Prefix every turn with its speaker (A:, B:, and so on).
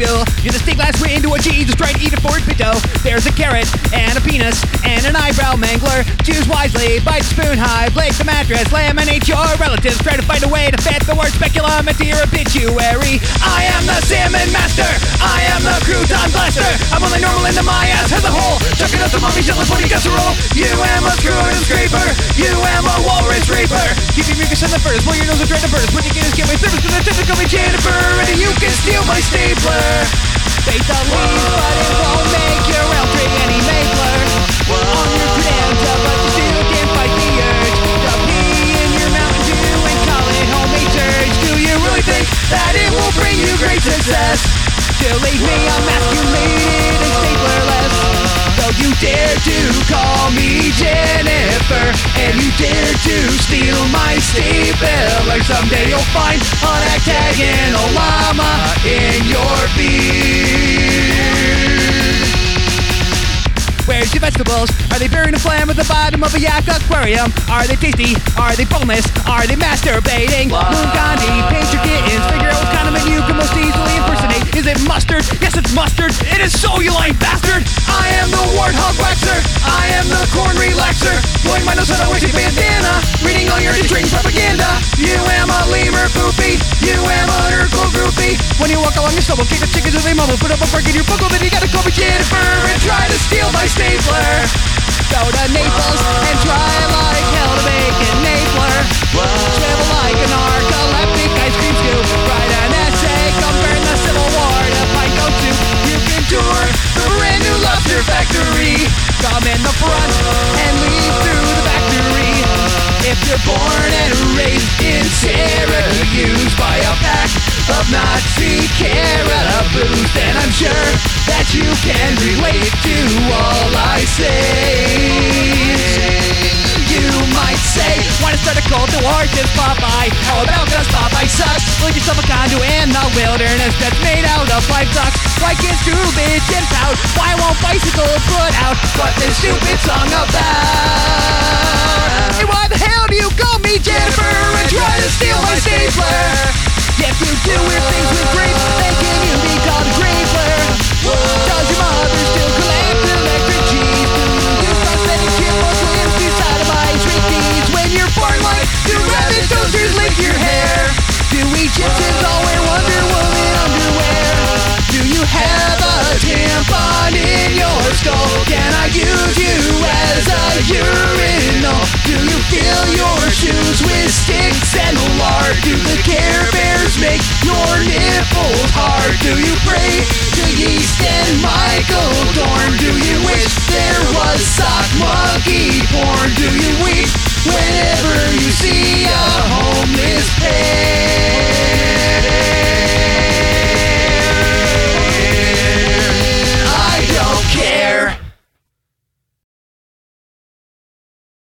A: You're the stained glass window of Jesus trying to eat a Ford Pinto. There's a carrot and a penis and an eyebrow mangler. Choose wisely, bite spoon high, blake the mattress, laminate your relatives. Try to find a way to fit the word speculum into your obituary. I am the salmon master. I am the crouton blaster. I'm only normal into my ass as a whole. Chucking up the mummy and putting casserole. You am a screw and scraper. You am a walrus raper. Keep your mucus in the first, blow your nose and try to burst. When you get get my service to the typical Jennifer. And you can steal my stapler. Fate the leaves, but it won't make your tree any mapler. On your credenza, but you still can't fight the urge. To pee in your Mountain Dew and call it homemade surge. Do you really think that it will bring you great success? Leave me dare to call me Jennifer And you dare to steal my stapler Someday you'll find an octagonal llama in your beard Where's your vegetables? Are they buried in flame at the bottom of a yak aquarium? Are they tasty? Are they boneless? Are they masturbating? Moon Gandhi, paint your kittens Figure out what kind of menu you can most easily impersonate Is it mustard? Yes, it's mustard It is so, you lying bastard! Drink propaganda. You am a lemur poopy. You am a Urkel groupie. When you walk along your stubble Kick the chickens with they mumble Put up a break in your buckle Then you gotta call me Jennifer And try to steal my stapler. Go to Naples and try like hell to make it Napler Swivel like a narcoleptic ice cream scoop Write an essay comparing the Civil War. To go to You can tour the brand new lobster factory. Come in the front If you're born and raised in Syracuse By a pack of Nazi caribous Then I'm sure that you can relate to all I say You might say, wanna start a cult towards this Popeye How about cause Popeye sucks? Build yourself a condo in the wilderness That's made out of live ducks Why can't stupid and proud? Why won't bicycles put out what this stupid song about? Use you as a urinal? Do you fill your shoes with Do you pray to yeast and Michael Dorn? Do you wish there was sock monkey porn? Do you weep whenever you see a homeless pet?